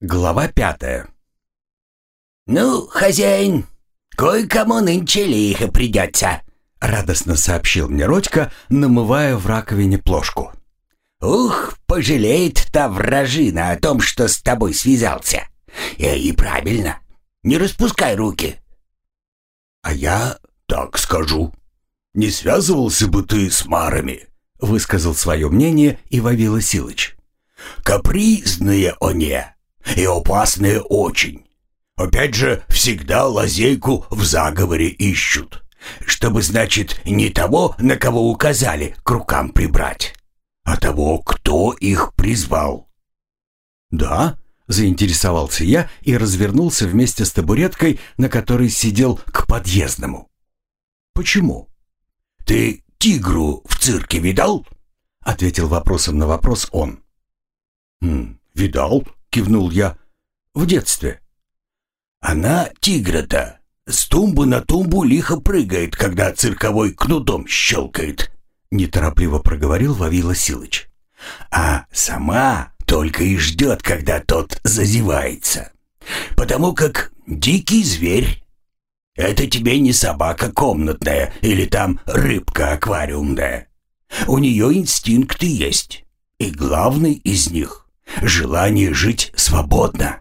Глава пятая. «Ну, хозяин, кое-кому нынче лихо придется», — радостно сообщил мне Родька, намывая в раковине плошку. «Ух, пожалеет та вражина о том, что с тобой связался. И, и правильно, не распускай руки». «А я так скажу. Не связывался бы ты с марами», — высказал свое мнение и Вавила Силыч. «Капризные они, и опасные очень. Опять же, всегда лазейку в заговоре ищут, чтобы, значит, не того, на кого указали, к рукам прибрать, а того, кто их призвал». «Да?» — заинтересовался я и развернулся вместе с табуреткой, на которой сидел к подъездному. «Почему?» «Ты тигру в цирке видал?» — ответил вопросом на вопрос он. «Хм, видал?» — кивнул я. «В детстве». «Она тигра-то с тумбы на тумбу лихо прыгает, когда цирковой кнутом щелкает», — неторопливо проговорил Вавила Силыч. «А сама только и ждет, когда тот зазевается. Потому как дикий зверь. Это тебе не собака комнатная или там рыбка аквариумная. У нее инстинкты есть, и главный из них желание жить свободно.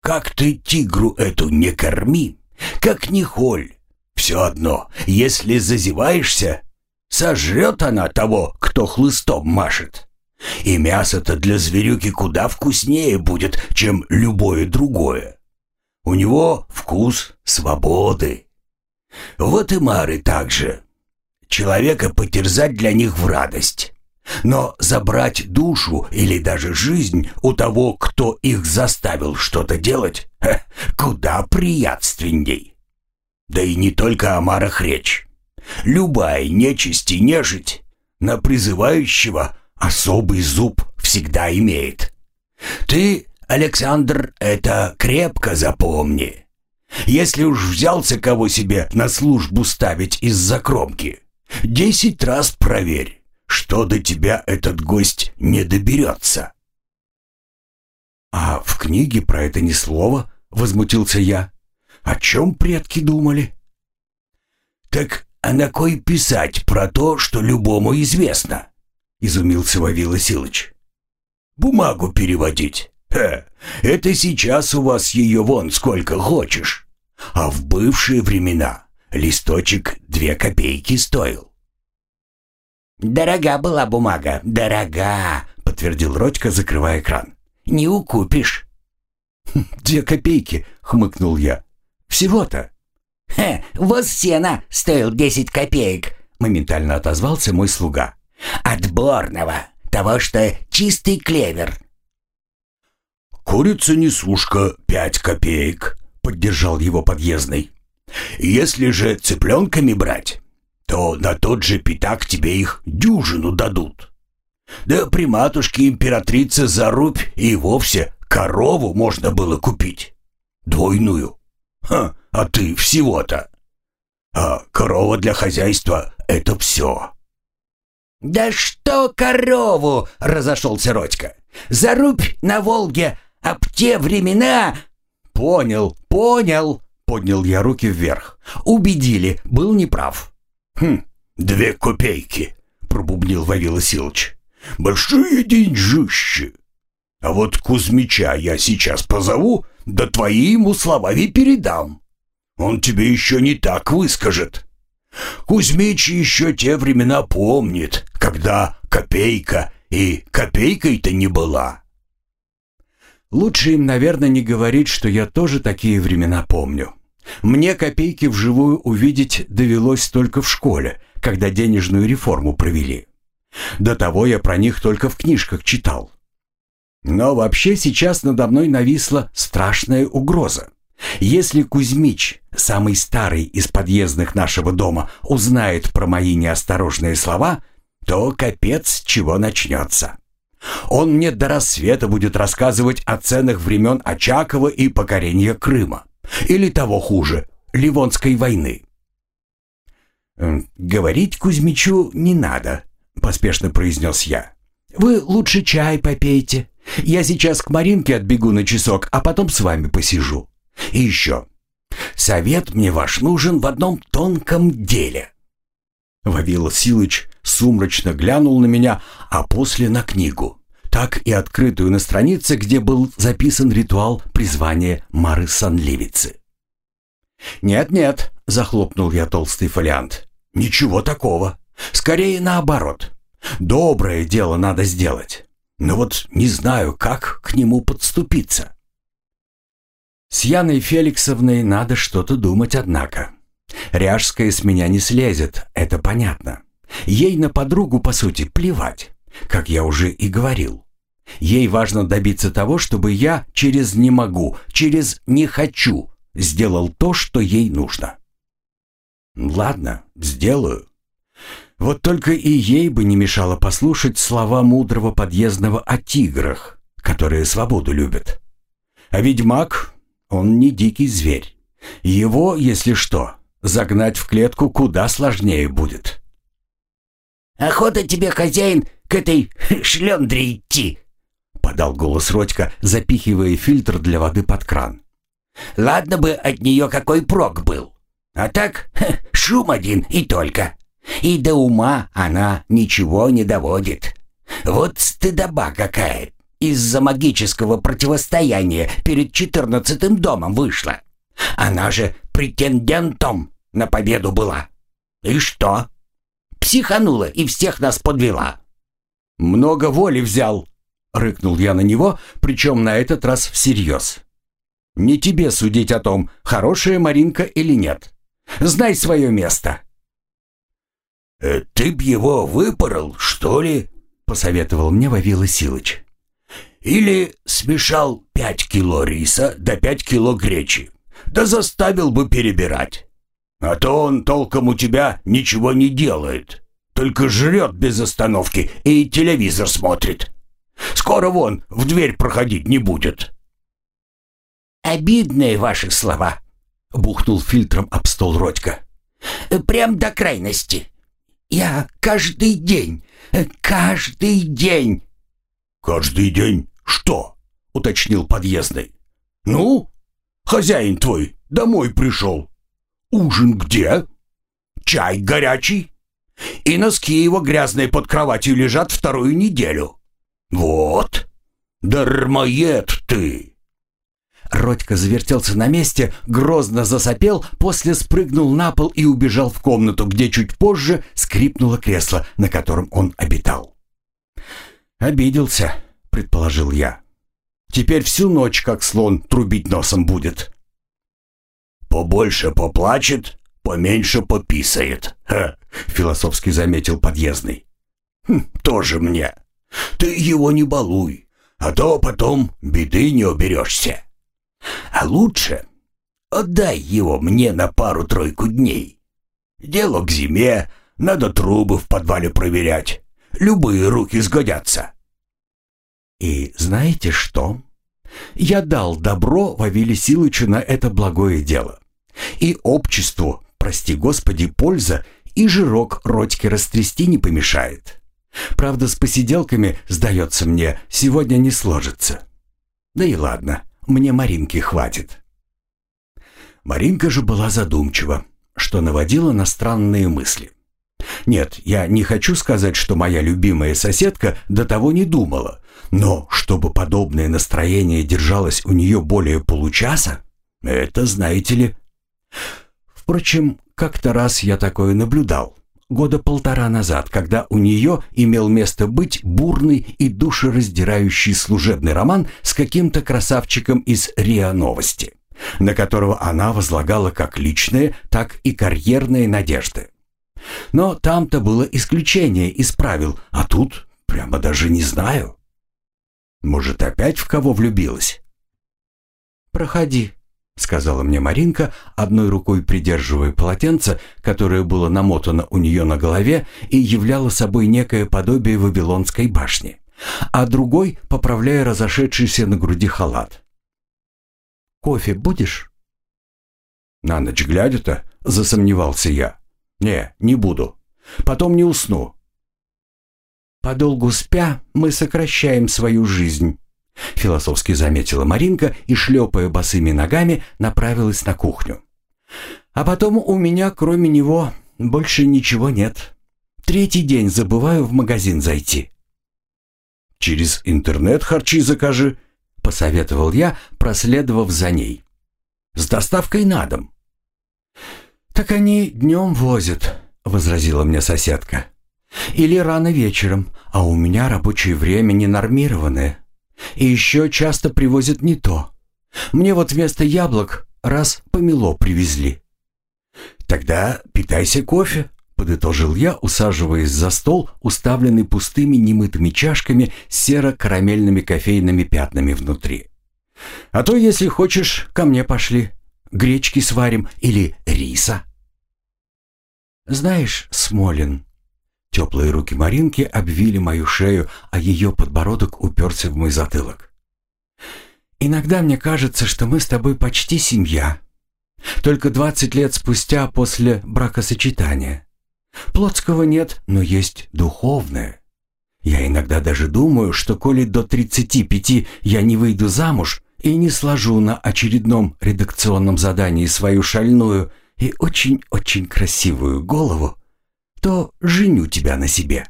Как ты тигру эту не корми, как не холь, все одно, если зазеваешься, сожрет она того, кто хлыстом машет. И мясо-то для зверюки куда вкуснее будет, чем любое другое. У него вкус свободы. Вот и мары также. Человека потерзать для них в радость. Но забрать душу или даже жизнь у того, кто их заставил что-то делать, ха, куда приятственней. Да и не только о марах речь. Любая нечисть и нежить на призывающего особый зуб всегда имеет. Ты, Александр, это крепко запомни. Если уж взялся кого себе на службу ставить из-за кромки, десять раз проверь что до тебя этот гость не доберется. «А в книге про это ни слова?» — возмутился я. «О чем предки думали?» «Так а на кой писать про то, что любому известно?» — изумился Вавила Силыч. «Бумагу переводить? Ха, это сейчас у вас ее вон сколько хочешь. А в бывшие времена листочек две копейки стоил. «Дорога была бумага, дорога», — подтвердил Родька, закрывая экран. «Не укупишь». «Хм, «Две копейки», — хмыкнул я. «Всего-то». «Хе, воз сена стоил десять копеек», — моментально отозвался мой слуга. «Отборного, того, что чистый клевер». «Курица-несушка пять копеек», — поддержал его подъездный. «Если же цыпленками брать, то на тот же пятак тебе их дюжину дадут. Да при матушке императрице за рубь и вовсе корову можно было купить. Двойную. Ха, а ты всего-то. А корова для хозяйства — это все. «Да что корову!» — разошелся Родька. «Зарубь на Волге, а в те времена...» «Понял, понял!» — поднял я руки вверх. «Убедили, был неправ». «Хм, две копейки», — пробубнил Вавила Силыч. «Большие деньжищи. А вот Кузьмича я сейчас позову, да твои ему словами передам. Он тебе еще не так выскажет. Кузьмич еще те времена помнит, когда копейка и копейкой-то не была». Лучше им, наверное, не говорить, что я тоже такие времена помню. Мне копейки вживую увидеть довелось только в школе, когда денежную реформу провели. До того я про них только в книжках читал. Но вообще сейчас надо мной нависла страшная угроза. Если Кузьмич, самый старый из подъездных нашего дома, узнает про мои неосторожные слова, то капец чего начнется. Он мне до рассвета будет рассказывать о ценах времен Очакова и покорения Крыма. Или того хуже, Ливонской войны. «Говорить Кузьмичу не надо», — поспешно произнес я. «Вы лучше чай попейте Я сейчас к Маринке отбегу на часок, а потом с вами посижу. И еще. Совет мне ваш нужен в одном тонком деле». Вавила Силыч сумрачно глянул на меня, а после на книгу. Так и открытую на странице, где был записан ритуал призвания Мары Сонливицы. «Нет-нет», — захлопнул я толстый фолиант. «Ничего такого. Скорее наоборот. Доброе дело надо сделать. Но вот не знаю, как к нему подступиться». С Яной Феликсовной надо что-то думать, однако. Ряжская с меня не слезет, это понятно. Ей на подругу, по сути, плевать, как я уже и говорил. Ей важно добиться того, чтобы я через «не могу», через «не хочу» сделал то, что ей нужно. Ладно, сделаю. Вот только и ей бы не мешало послушать слова мудрого подъездного о тиграх, которые свободу любят. А ведьмак, он не дикий зверь. Его, если что, загнать в клетку куда сложнее будет. «Охота тебе, хозяин, к этой шлендре идти!» Подал голос Родька, запихивая фильтр для воды под кран. «Ладно бы от нее какой прок был. А так, шум один и только. И до ума она ничего не доводит. Вот стыдоба какая из-за магического противостояния перед четырнадцатым домом вышла. Она же претендентом на победу была. И что? Психанула и всех нас подвела. «Много воли взял», — рыкнул я на него, причем на этот раз всерьез. «Не тебе судить о том, хорошая Маринка или нет. Знай свое место». «Э, «Ты б его выпорол, что ли?» — посоветовал мне Вавила Силыч. «Или смешал пять кило риса да пять кило гречи, да заставил бы перебирать. А то он толком у тебя ничего не делает, только жрет без остановки и телевизор смотрит. Скоро вон в дверь проходить не будет». «Обидные ваши слова», — бухнул фильтром об стол Родька. «Прям до крайности. Я каждый день, каждый день...» «Каждый день что?» — уточнил подъездный. «Ну, хозяин твой домой пришел. Ужин где? Чай горячий? И носки его грязные под кроватью лежат вторую неделю. Вот, дармоед ты!» Родька завертелся на месте, грозно засопел, после спрыгнул на пол и убежал в комнату, где чуть позже скрипнуло кресло, на котором он обитал. «Обиделся», — предположил я. «Теперь всю ночь, как слон, трубить носом будет». «Побольше поплачет, поменьше пописает», философски заметил подъездный. «Хм, «Тоже мне. Ты его не балуй, а то потом беды не уберешься». А лучше отдай его мне на пару-тройку дней. Дело к зиме, надо трубы в подвале проверять. Любые руки сгодятся. И знаете что? Я дал добро Вавиле Силычу на это благое дело. И обществу, прости господи, польза, и жирок Родьке растрясти не помешает. Правда, с посиделками, сдается мне, сегодня не сложится. Да и ладно, мне Маринки хватит». Маринка же была задумчива, что наводило на странные мысли. Нет, я не хочу сказать, что моя любимая соседка до того не думала, но чтобы подобное настроение держалось у нее более получаса, это, знаете ли... Впрочем, как-то раз я такое наблюдал года полтора назад, когда у нее имел место быть бурный и душераздирающий служебный роман с каким-то красавчиком из РИА Новости, на которого она возлагала как личные, так и карьерные надежды. Но там-то было исключение из правил, а тут прямо даже не знаю. Может, опять в кого влюбилась? «Проходи», — сказала мне Маринка, одной рукой придерживая полотенце, которое было намотано у нее на голове и являло собой некое подобие Вавилонской башни, а другой поправляя разошедшийся на груди халат. «Кофе будешь?» «На ночь глядя-то?» — засомневался я. «Не, не буду. Потом не усну». «Подолгу спя мы сокращаем свою жизнь», Философски заметила Маринка и, шлепая босыми ногами, направилась на кухню. А потом у меня, кроме него, больше ничего нет. Третий день забываю в магазин зайти. «Через интернет харчи закажи», — посоветовал я, проследовав за ней. «С доставкой на дом». «Так они днем возят», — возразила мне соседка. «Или рано вечером, а у меня рабочее время ненормированное. И еще часто привозят не то. Мне вот вместо яблок раз помело привезли». «Тогда питайся кофе», — подытожил я, усаживаясь за стол, уставленный пустыми немытыми чашками с серо-карамельными кофейными пятнами внутри. «А то, если хочешь, ко мне пошли. Гречки сварим или риса». «Знаешь, Смолин...» Теплые руки Маринки обвили мою шею, а ее подбородок уперся в мой затылок. «Иногда мне кажется, что мы с тобой почти семья. Только двадцать лет спустя после бракосочетания. Плотского нет, но есть духовное. Я иногда даже думаю, что коли до тридцати пяти я не выйду замуж и не сложу на очередном редакционном задании свою шальную и очень-очень красивую голову, то женю тебя на себе.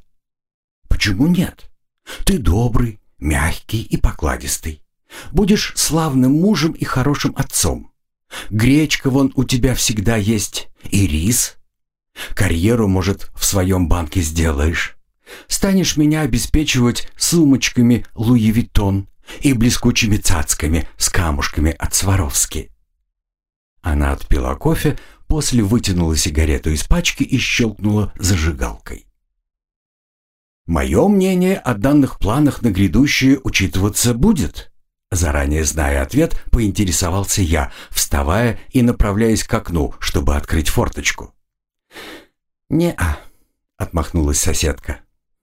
Почему нет? Ты добрый, мягкий и покладистый. Будешь славным мужем и хорошим отцом. Гречка вон у тебя всегда есть, и рис. Карьеру, может, в своем банке сделаешь. Станешь меня обеспечивать сумочками Луи Виттон и блескучими цацками с камушками от Сваровски. Она отпила кофе, после вытянула сигарету из пачки и щелкнула зажигалкой. «Мое мнение о данных планах на грядущее учитываться будет», Заранее зная ответ, поинтересовался я, вставая и направляясь к окну, чтобы открыть форточку. «Не-а», — отмахнулась соседка.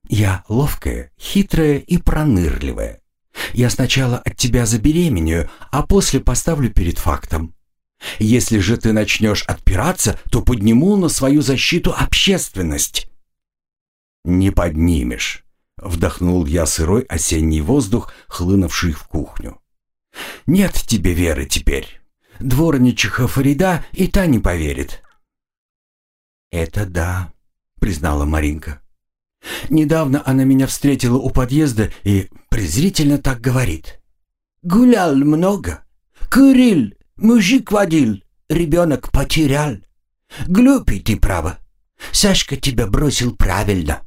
«Я ловкая, хитрая и пронырливая. Я сначала от тебя забеременею, а после поставлю перед фактом. Если же ты начнешь отпираться, то подниму на свою защиту общественность». «Не поднимешь», — вдохнул я сырой осенний воздух, хлынувший в кухню. «Нет тебе веры теперь. Дворничиха Фарида и та не поверит». «Это да», — признала Маринка. «Недавно она меня встретила у подъезда и презрительно так говорит. «Гулял много, курил, Мужик водил, ребенок потерял. Глупый ты, право. Сашка тебя бросил правильно.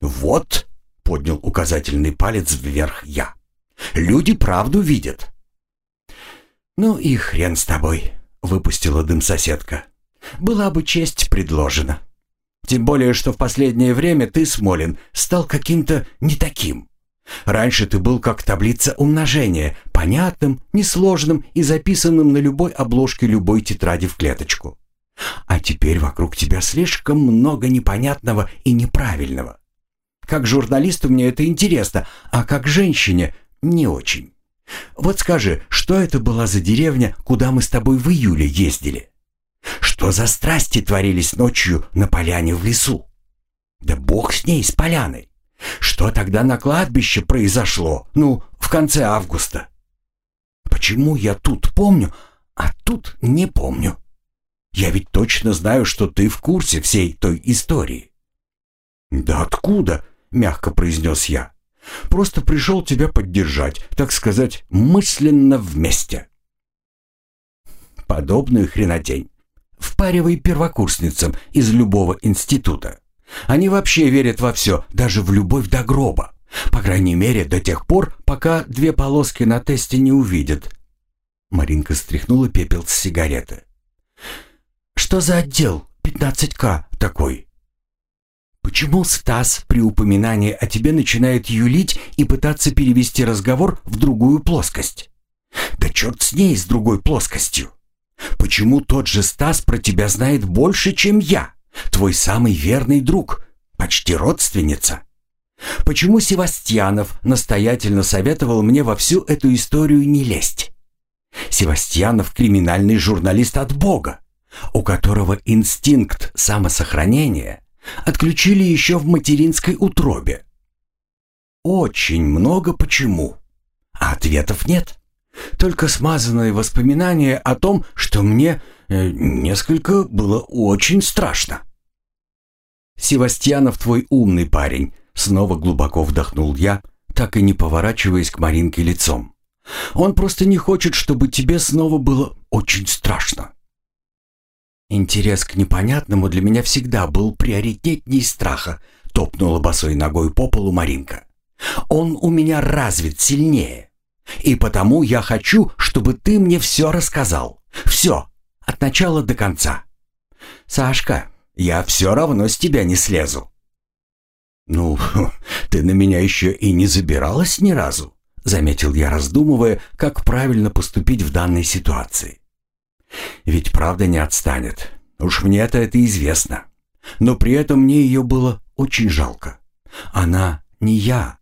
Вот, поднял указательный палец вверх я. Люди правду видят. Ну и хрен с тобой, выпустила дым соседка. Была бы честь предложена. Тем более, что в последнее время ты, Смолин, стал каким-то не таким. Раньше ты был как таблица умножения, понятным, несложным и записанным на любой обложке любой тетради в клеточку. А теперь вокруг тебя слишком много непонятного и неправильного. Как журналисту мне это интересно, а как женщине не очень. Вот скажи, что это была за деревня, куда мы с тобой в июле ездили? Что за страсти творились ночью на поляне в лесу? Да бог с ней, с поляной. Что тогда на кладбище произошло? Ну, в конце августа. Почему я тут помню, а тут не помню? Я ведь точно знаю, что ты в курсе всей той истории. Да откуда? Мягко произнес я. Просто пришел тебя поддержать, так сказать, мысленно вместе. Подобную хренотень. Впаривай первокурсницам из любого института. Они вообще верят во все, даже в любовь до гроба. По крайней мере, до тех пор, пока две полоски на тесте не увидят. Маринка стряхнула пепел с сигареты. «Что за отдел 15К такой?» «Почему Стас при упоминании о тебе начинает юлить и пытаться перевести разговор в другую плоскость?» «Да черт с ней, с другой плоскостью! Почему тот же Стас про тебя знает больше, чем я?» Твой самый верный друг, почти родственница. Почему Севастьянов настоятельно советовал мне во всю эту историю не лезть? Севастьянов криминальный журналист от Бога, у которого инстинкт самосохранения отключили еще в материнской утробе. Очень много почему. А ответов нет. Только смазанные воспоминания о том, что мне э, несколько было очень страшно. «Севастьянов твой умный парень», — снова глубоко вдохнул я, так и не поворачиваясь к Маринке лицом. «Он просто не хочет, чтобы тебе снова было очень страшно». Интерес к непонятному для меня всегда был приоритетней страха, топнула босой ногой по полу Маринка. Он у меня развит сильнее. И потому я хочу, чтобы ты мне все рассказал. Все, от начала до конца. Сашка, я все равно с тебя не слезу. Ну, ты на меня еще и не забиралась ни разу, заметил я, раздумывая, как правильно поступить в данной ситуации. Ведь правда не отстанет. Уж мне-то это известно. Но при этом мне ее было очень жалко. Она не я.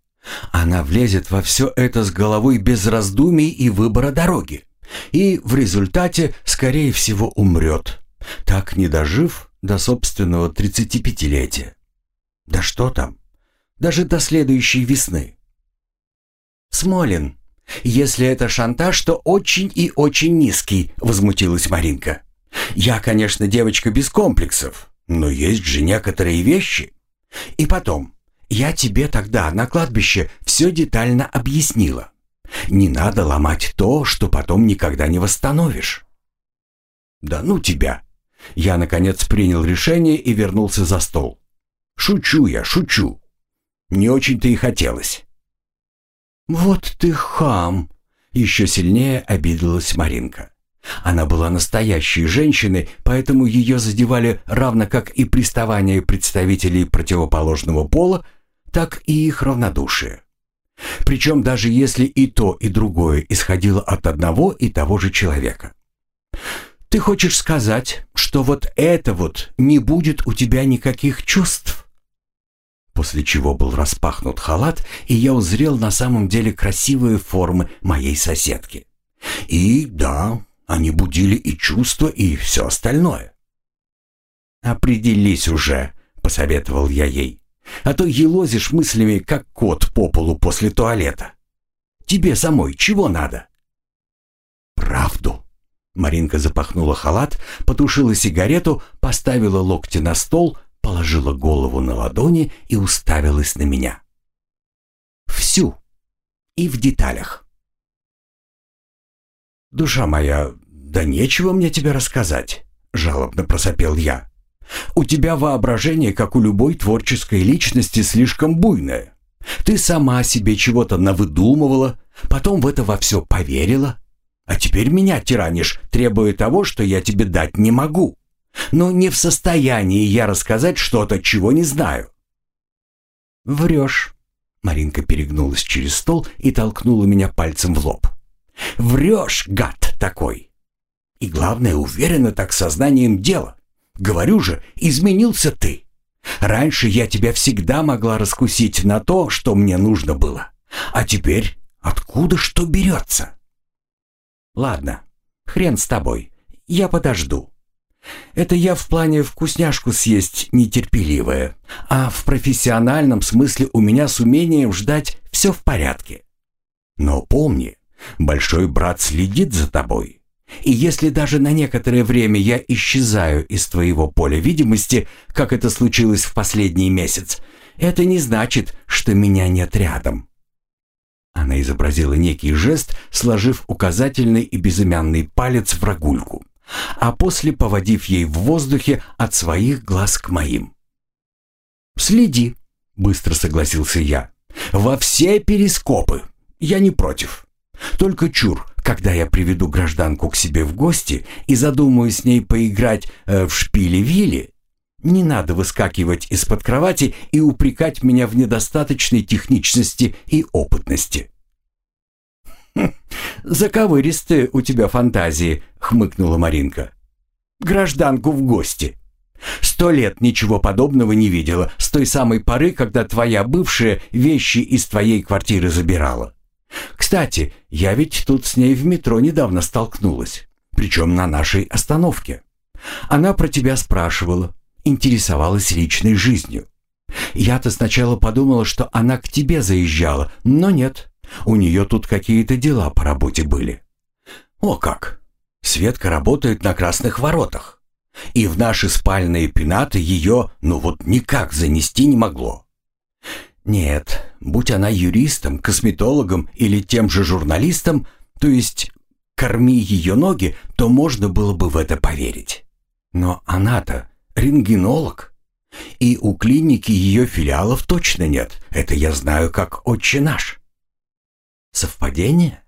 Она влезет во все это с головой без раздумий и выбора дороги. И в результате, скорее всего, умрет, так не дожив до собственного 35-летия. Да что там, даже до следующей весны. Смолин, если это шантаж, то очень и очень низкий, возмутилась Маринка. Я, конечно, девочка без комплексов, но есть же некоторые вещи. И потом, я тебе тогда на кладбище все детально объяснила. Не надо ломать то, что потом никогда не восстановишь. Да ну тебя. Я, наконец, принял решение и вернулся за стол. Шучу я, шучу. Не очень-то и хотелось. Вот ты хам. Еще сильнее обиделась Маринка. Она была настоящей женщиной, поэтому ее задевали равно как и приставания представителей противоположного пола, так и их равнодушие. Причем даже если и то, и другое исходило от одного и того же человека. Ты хочешь сказать, что вот это вот не будет у тебя никаких чувств? После чего был распахнут халат, и я узрел на самом деле красивые формы моей соседки. И да, они будили и чувства, и все остальное. «Определись уже», — посоветовал я ей. «А то елозишь мыслями, как кот по полу после туалета. Тебе самой чего надо?» «Правду». Маринка запахнула халат, потушила сигарету, поставила локти на стол, положила голову на ладони и уставилась на меня. «Всю. И в деталях». «Душа моя, да нечего мне тебе рассказать», — жалобно просопел я. «У тебя воображение, как у любой творческой личности, слишком буйное. Ты сама себе чего-то навыдумывала, потом в это во все поверила, а теперь меня тиранишь, требуя того, что я тебе дать не могу. Но не в состоянии я рассказать что-то, чего не знаю». «Врешь», — Маринка перегнулась через стол и толкнула меня пальцем в лоб. Врешь, гад такой. И главное, уверенно так сознанием дела. Говорю же, изменился ты. Раньше я тебя всегда могла раскусить на то, что мне нужно было. А теперь откуда что берется? Ладно, хрен с тобой. Я подожду. Это я в плане вкусняшку съесть нетерпеливая, а в профессиональном смысле у меня с умением ждать все в порядке. Но помни, Большой брат следит за тобой. И если даже на некоторое время я исчезаю из твоего поля видимости, как это случилось в последний месяц, это не значит, что меня нет рядом». Она изобразила некий жест, сложив указательный и безымянный палец в рогульку, а после поводив ей в воздухе от своих глаз к моим. «Следи», — быстро согласился я, — «во все перископы. Я не против». Только чур, когда я приведу гражданку к себе в гости и задумаю с ней поиграть э, в шпили-вилли, не надо выскакивать из-под кровати и упрекать меня в недостаточной техничности и опытности. «Хм, «Заковыристые у тебя фантазии», — хмыкнула Маринка. «Гражданку в гости. Сто лет ничего подобного не видела с той самой поры, когда твоя бывшая вещи из твоей квартиры забирала. Кстати, я ведь тут с ней в метро недавно столкнулась, причем на нашей остановке. Она про тебя спрашивала, интересовалась личной жизнью. Я-то сначала подумала, что она к тебе заезжала, но нет, У нее тут какие-то дела по работе были. О как! Светка работает на красных воротах. И в наши спальные пенаты ее, ну вот никак занести не могло. Нет, будь она юристом, косметологом или тем же журналистом, то есть корми ее ноги, то можно было бы в это поверить. Но она-то рентгенолог. И у клиники ее филиалов точно нет. Это я знаю как отче наш. Совпадение?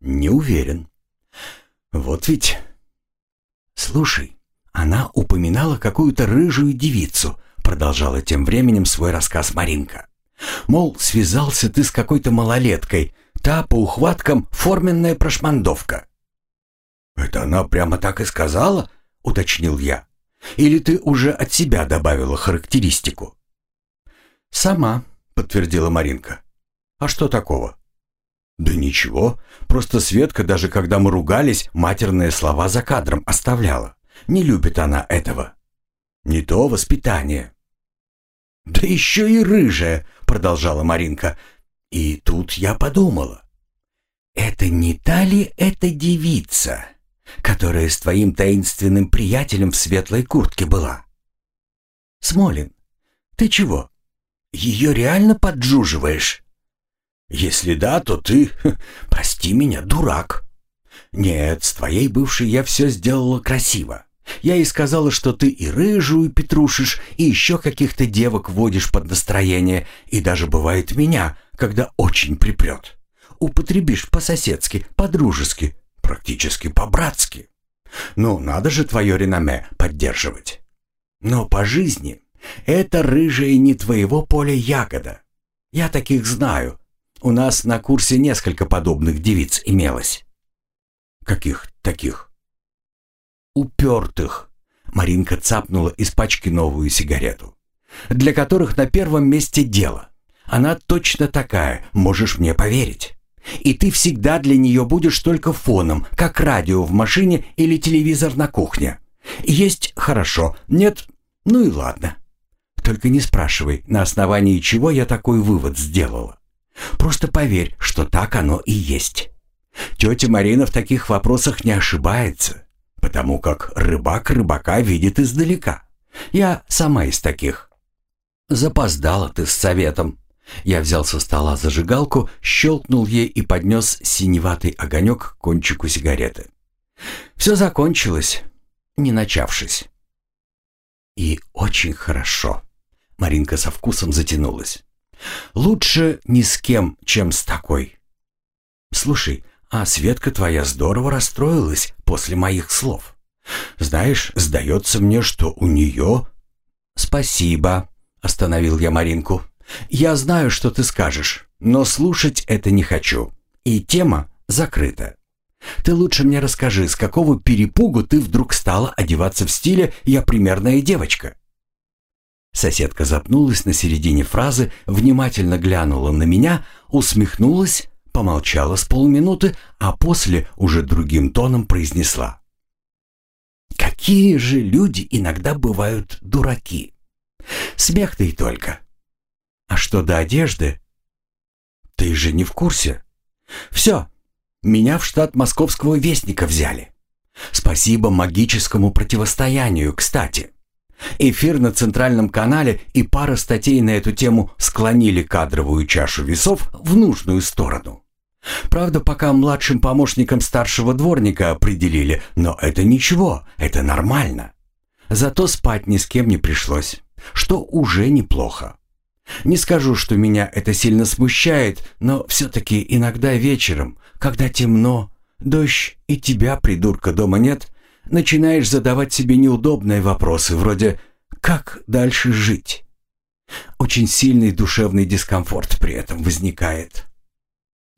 Не уверен. Вот ведь... Слушай, она упоминала какую-то рыжую девицу, продолжала тем временем свой рассказ Маринка. Мол, связался ты с какой-то малолеткой, та по ухваткам форменная прошмандовка. «Это она прямо так и сказала?» — уточнил я. «Или ты уже от себя добавила характеристику?» «Сама», — подтвердила Маринка. «А что такого?» «Да ничего, просто Светка, даже когда мы ругались, матерные слова за кадром оставляла. Не любит она этого. Не то воспитание». «Да еще и рыжая», — продолжала Маринка. И тут я подумала. «Это не та ли эта девица, которая с твоим таинственным приятелем в светлой куртке была?» «Смолин, ты чего? Ее реально поджуживаешь?» «Если да, то ты, прости меня, дурак». «Нет, с твоей бывшей я все сделала красиво. Я ей сказала, что ты и рыжую петрушишь, и еще каких-то девок водишь под настроение, и даже бывает меня, когда очень припрет. Употребишь по-соседски, по-дружески, практически по-братски. Ну, надо же твое реноме поддерживать. Но по жизни это рыжая не твоего поля ягода. Я таких знаю. У нас на курсе несколько подобных девиц имелось. Каких таких? упертых. Маринка цапнула из пачки новую сигарету. Для которых на первом месте дело. Она точно такая, можешь мне поверить. И ты всегда для нее будешь только фоном, как радио в машине или телевизор на кухне. Есть хорошо, нет, ну и ладно. Только не спрашивай, на основании чего я такой вывод сделала. Просто поверь, что так оно и есть. Тетя Марина в таких вопросах не ошибается потому как рыбак рыбака видит издалека. Я сама из таких. Запоздала ты с советом. Я взял со стола зажигалку, щелкнул ей и поднес синеватый огонек к кончику сигареты. Все закончилось, не начавшись. И очень хорошо. Маринка со вкусом затянулась. Лучше ни с кем, чем с такой. Слушай, а Светка твоя здорово расстроилась после моих слов. Знаешь, сдается мне, что у нее...» «Спасибо», — остановил я Маринку. «Я знаю, что ты скажешь, но слушать это не хочу. И тема закрыта. Ты лучше мне расскажи, с какого перепугу ты вдруг стала одеваться в стиле «я примерная девочка»?» Соседка запнулась на середине фразы, внимательно глянула на меня, усмехнулась помолчала с полминуты, а после уже другим тоном произнесла. «Какие же люди иногда бывают дураки! Смех-то и только! А что до одежды? Ты же не в курсе? Все, меня в штат московского вестника взяли. Спасибо магическому противостоянию, кстати. Эфир на Центральном канале и пара статей на эту тему склонили кадровую чашу весов в нужную сторону. Правда, пока младшим помощником старшего дворника определили, но это ничего, это нормально. Зато спать ни с кем не пришлось, что уже неплохо. Не скажу, что меня это сильно смущает, но все-таки иногда вечером, когда темно, дождь и тебя, придурка, дома нет, начинаешь задавать себе неудобные вопросы, вроде «как дальше жить?». Очень сильный душевный дискомфорт при этом возникает.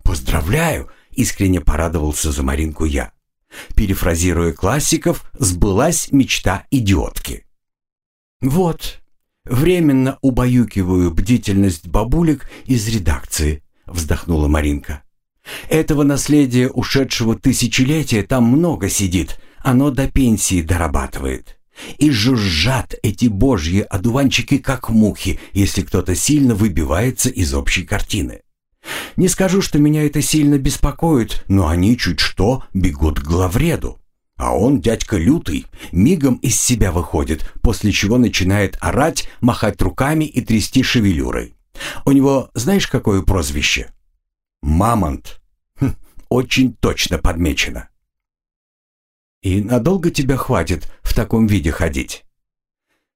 «Поздравляю!» — искренне порадовался за Маринку я. Перефразируя классиков, сбылась мечта идиотки. «Вот, временно убаюкиваю бдительность бабулек из редакции», — вздохнула Маринка. «Этого наследия ушедшего тысячелетия там много сидит, оно до пенсии дорабатывает. И жужжат эти божьи одуванчики, как мухи, если кто-то сильно выбивается из общей картины. Не скажу, что меня это сильно беспокоит, но они чуть что бегут к главреду. А он, дядька лютый, мигом из себя выходит, после чего начинает орать, махать руками и трясти шевелюрой. У него знаешь, какое прозвище? Мамонт. Хм, очень точно подмечено. «И надолго тебя хватит в таком виде ходить?»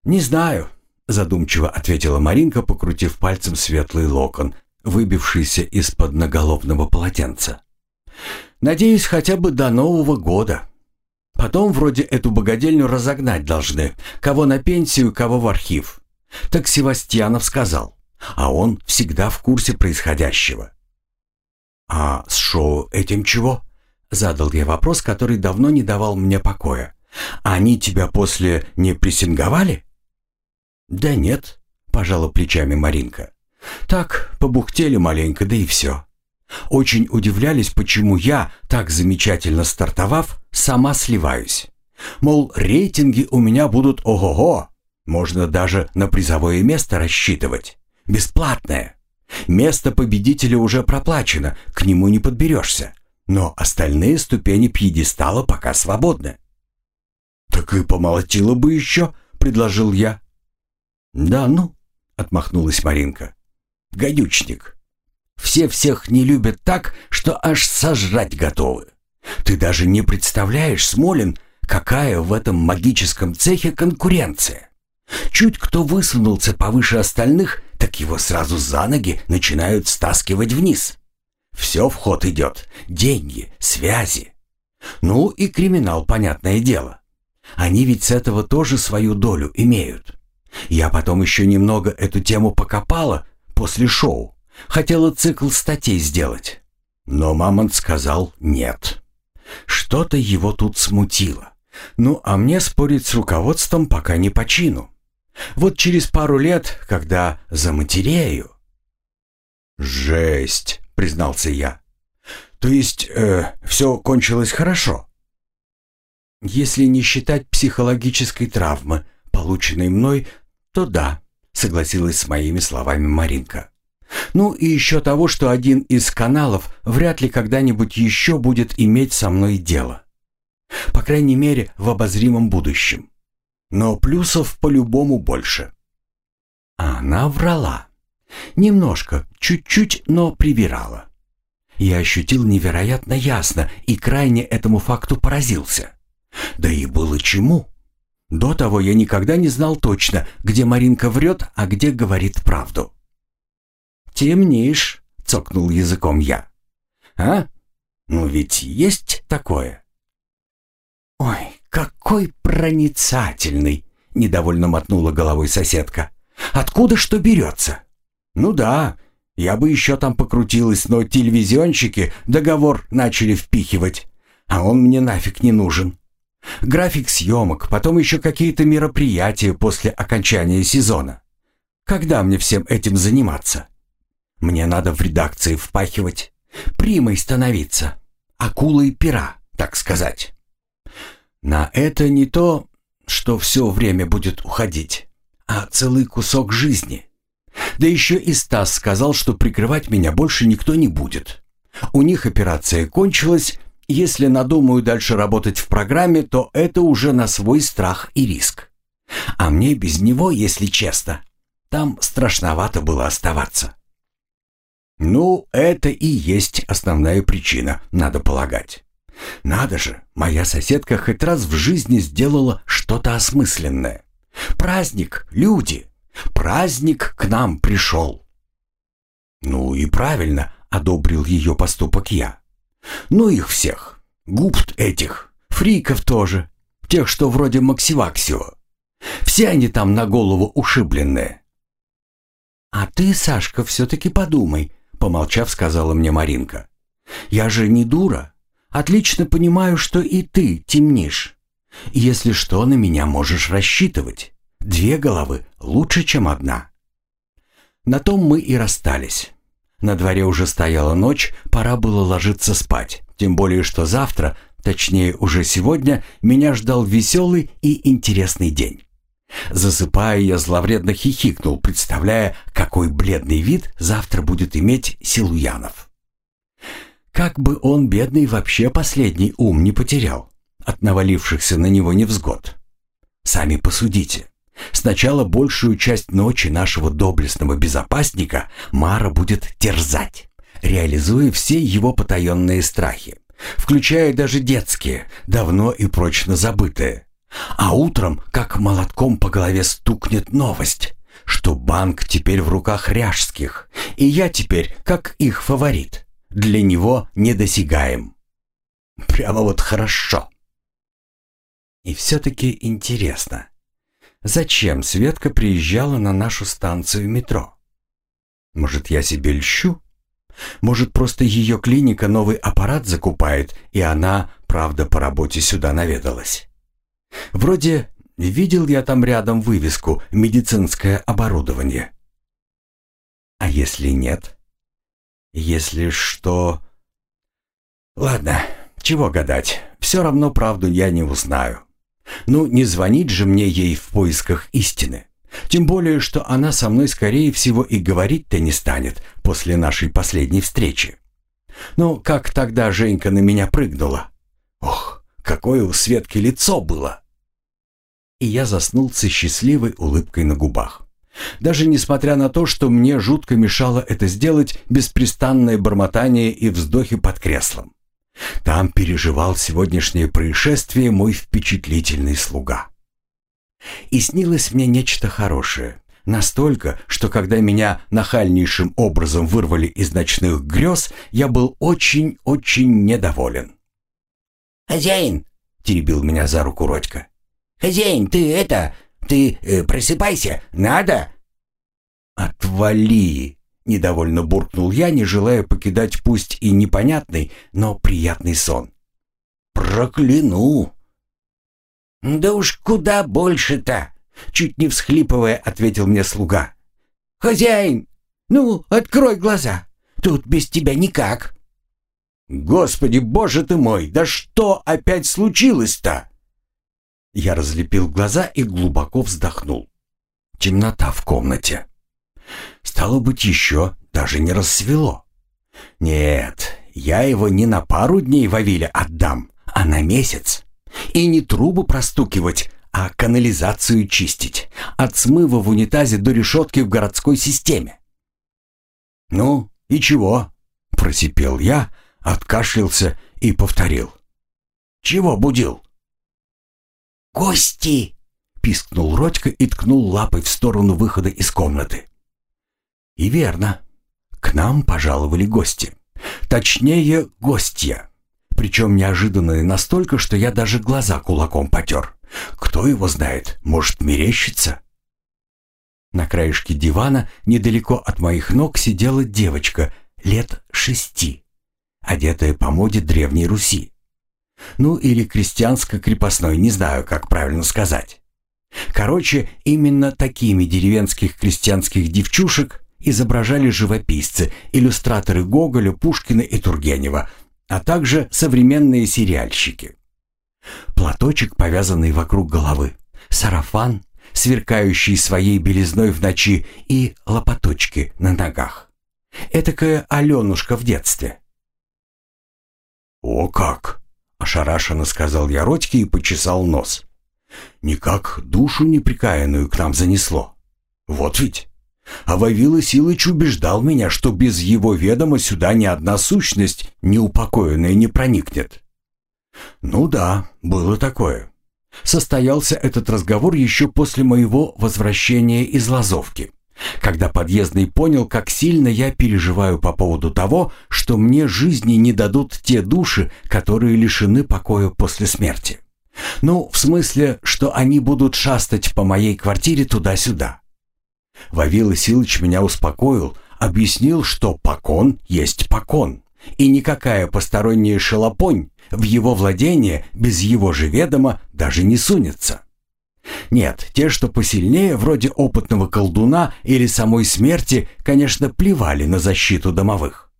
«Не знаю», — задумчиво ответила Маринка, покрутив пальцем светлый локон, выбившийся из-под наголовного полотенца. «Надеюсь, хотя бы до Нового года. Потом вроде эту богадельню разогнать должны, кого на пенсию, кого в архив. Так Севастьянов сказал, а он всегда в курсе происходящего». «А с шоу этим чего?» Задал я вопрос, который давно не давал мне покоя. «Они тебя после не прессинговали?» «Да нет», — пожала плечами Маринка. «Так, побухтели маленько, да и все. Очень удивлялись, почему я, так замечательно стартовав, сама сливаюсь. Мол, рейтинги у меня будут ого-го, можно даже на призовое место рассчитывать. Бесплатное. Место победителя уже проплачено, к нему не подберешься но остальные ступени пьедестала пока свободны. «Так и помолотила бы еще», — предложил я. «Да ну», — отмахнулась Маринка. «Гадючник. Все всех не любят так, что аж сожрать готовы. Ты даже не представляешь, Смолин, какая в этом магическом цехе конкуренция. Чуть кто высунулся повыше остальных, так его сразу за ноги начинают стаскивать вниз. Все в ход идет. Деньги, связи. Ну и криминал, понятное дело. Они ведь с этого тоже свою долю имеют. Я потом еще немного эту тему покопала после шоу. Хотела цикл статей сделать. Но Мамонт сказал нет. Что-то его тут смутило. Ну, а мне спорить с руководством пока не по чину. Вот через пару лет, когда заматерею... «Жесть!» признался я. То есть э, все кончилось хорошо? Если не считать психологической травмы, полученной мной, то да, согласилась с моими словами Маринка. Ну и еще того, что один из каналов вряд ли когда-нибудь еще будет иметь со мной дело. По крайней мере, в обозримом будущем. Но плюсов по-любому больше. Она врала. Немножко, чуть-чуть, но привирала. Я ощутил невероятно ясно и крайне этому факту поразился. Да и было чему. До того я никогда не знал точно, где Маринка врет, а где говорит правду. «Темнишь», — цокнул языком я. «А? Ну ведь есть такое?» «Ой, какой проницательный!» — недовольно мотнула головой соседка. «Откуда что берется?» «Ну да, я бы еще там покрутилась, но телевизионщики договор начали впихивать, а он мне нафиг не нужен. График съемок, потом еще какие-то мероприятия после окончания сезона. Когда мне всем этим заниматься? Мне надо в редакции впахивать, примой становиться, акулой пера, так сказать. На это не то, что все время будет уходить, а целый кусок жизни. Да еще и Стас сказал, что прикрывать меня больше никто не будет. У них операция кончилась, если надумаю дальше работать в программе, то это уже на свой страх и риск. А мне без него, если честно, там страшновато было оставаться. Ну, это и есть основная причина, надо полагать. Надо же, моя соседка хоть раз в жизни сделала что-то осмысленное. Праздник, люди. Праздник к нам пришел. Ну и правильно, одобрил ее поступок я. Ну их всех, гупт этих, фриков тоже, тех, что вроде Максиваксио. Все они там на голову ушибленные. «А ты, Сашка, все-таки подумай», — помолчав, сказала мне Маринка. «Я же не дура. Отлично понимаю, что и ты темнишь. Если что, на меня можешь рассчитывать. Две головы лучше, чем одна. На том мы и расстались. На дворе уже стояла ночь, пора было ложиться спать. Тем более, что завтра, точнее уже сегодня, меня ждал веселый и интересный день. Засыпая, я зловредно хихикнул, представляя, какой бледный вид завтра будет иметь Силуянов. Как бы он, бедный, вообще последний ум не потерял от навалившихся на него невзгод. Сами посудите. Сначала большую часть ночи нашего доблестного безопасника Мара будет терзать, реализуя все его потаенные страхи, включая даже детские, давно и прочно забытые. А утром, как молотком по голове стукнет новость, что банк теперь в руках ряжских, и я теперь как их фаворит, для него недосягаем. Прямо вот хорошо. И все-таки интересно, зачем Светка приезжала на нашу станцию метро? Может, я себе льщу? Может, просто ее клиника новый аппарат закупает, и она, правда, по работе сюда наведалась? Вроде видел я там рядом вывеску «Медицинское оборудование». А если нет? Если что... Ладно, чего гадать, все равно правду я не узнаю. Ну, не звонить же мне ей в поисках истины. Тем более, что она со мной, скорее всего, и говорить-то не станет после нашей последней встречи. Ну, как тогда Женька на меня прыгнула. Ох, какое у Светки лицо было! И я заснул со счастливой улыбкой на губах. Даже несмотря на то, что мне жутко мешало это сделать беспрестанное бормотание и вздохи под креслом. Там переживал сегодняшнее происшествие мой впечатлительный слуга. И снилось мне нечто хорошее. Настолько, что когда меня нахальнейшим образом вырвали из ночных грез, я был очень-очень недоволен. «Хозяин!» — теребил меня за руку Родька. «Хозяин, ты это... Ты э, просыпайся, надо!» «Отвали!» Недовольно буркнул я, не желая покидать пусть и непонятный, но приятный сон. «Прокляну!» «Да уж куда больше-то!» Чуть не всхлипывая, ответил мне слуга. «Хозяин, ну, открой глаза. Тут без тебя никак». «Господи, боже ты мой, да что опять случилось-то?» Я разлепил глаза и глубоко вздохнул. Темнота в комнате. Стало быть, еще даже не рассвело. Нет, я его не на пару дней Вавиля отдам, а на месяц. И не трубы простукивать, а канализацию чистить. От смыва в унитазе до решетки в городской системе. «Ну, и чего?» – просипел я, откашлялся и повторил. «Чего будил?» «Гости!» – пискнул Родька и ткнул лапой в сторону выхода из комнаты. И верно. К нам пожаловали гости. Точнее, гостья. Причем неожиданные настолько, что я даже глаза кулаком потер. Кто его знает, может мерещится? На краешке дивана, недалеко от моих ног, сидела девочка лет шести, одетая по моде Древней Руси. Ну или крестьянско-крепостной, не знаю, как правильно сказать. Короче, именно такими деревенских крестьянских девчушек изображали живописцы, иллюстраторы Гоголя, Пушкина и Тургенева, а также современные сериальщики. Платочек, повязанный вокруг головы, сарафан, сверкающий своей белизной в ночи, и лопаточки на ногах. Этакая Аленушка в детстве. «О как!» — ошарашенно сказал я Родьке и почесал нос. «Никак душу неприкаянную к нам занесло. Вот ведь!» А Вавила Силыч убеждал меня, что без его ведома сюда ни одна сущность неупокоенная не проникнет. Ну да, было такое. Состоялся этот разговор еще после моего возвращения из Лазовки, когда подъездный понял, как сильно я переживаю по поводу того, что мне жизни не дадут те души, которые лишены покоя после смерти. Ну, в смысле, что они будут шастать по моей квартире туда-сюда. Вавила Силыч меня успокоил, объяснил, что покон есть покон, и никакая посторонняя шелопонь в его владение без его же ведома даже не сунется. Нет, те, что посильнее, вроде опытного колдуна или самой смерти, конечно, плевали на защиту домовых.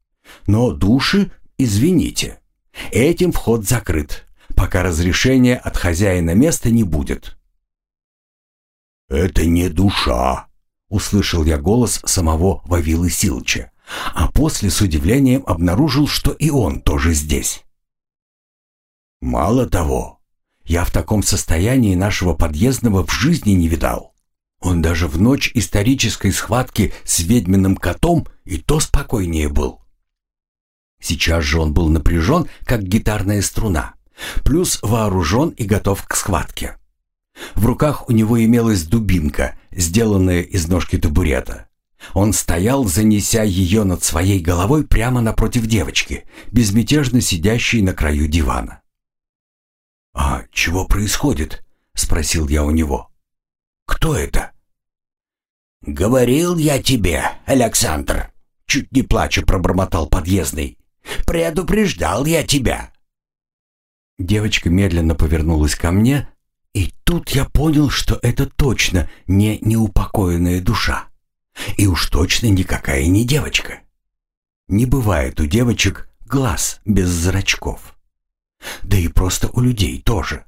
Но души, извините, этим вход закрыт, пока разрешения от хозяина места не будет. «Это не душа», — услышал я голос самого Вавилы Силча, а после с удивлением обнаружил, что и он тоже здесь. «Мало того, я в таком состоянии нашего подъездного в жизни не видал. Он даже в ночь исторической схватки с ведьминым котом и то спокойнее был. Сейчас же он был напряжен, как гитарная струна, плюс вооружен и готов к схватке. В руках у него имелась дубинка, сделанная из ножки табурета. Он стоял, занеся ее над своей головой прямо напротив девочки, безмятежно сидящей на краю дивана. «А чего происходит?» — спросил я у него. «Кто это?» «Говорил я тебе, Александр!» Чуть не плача пробормотал подъездный. «Предупреждал я тебя!» Девочка медленно повернулась ко мне, и тут я понял, что это точно не неупокоенная душа. И уж точно никакая не девочка. Не бывает у девочек глаз без зрачков. Да и просто у людей тоже.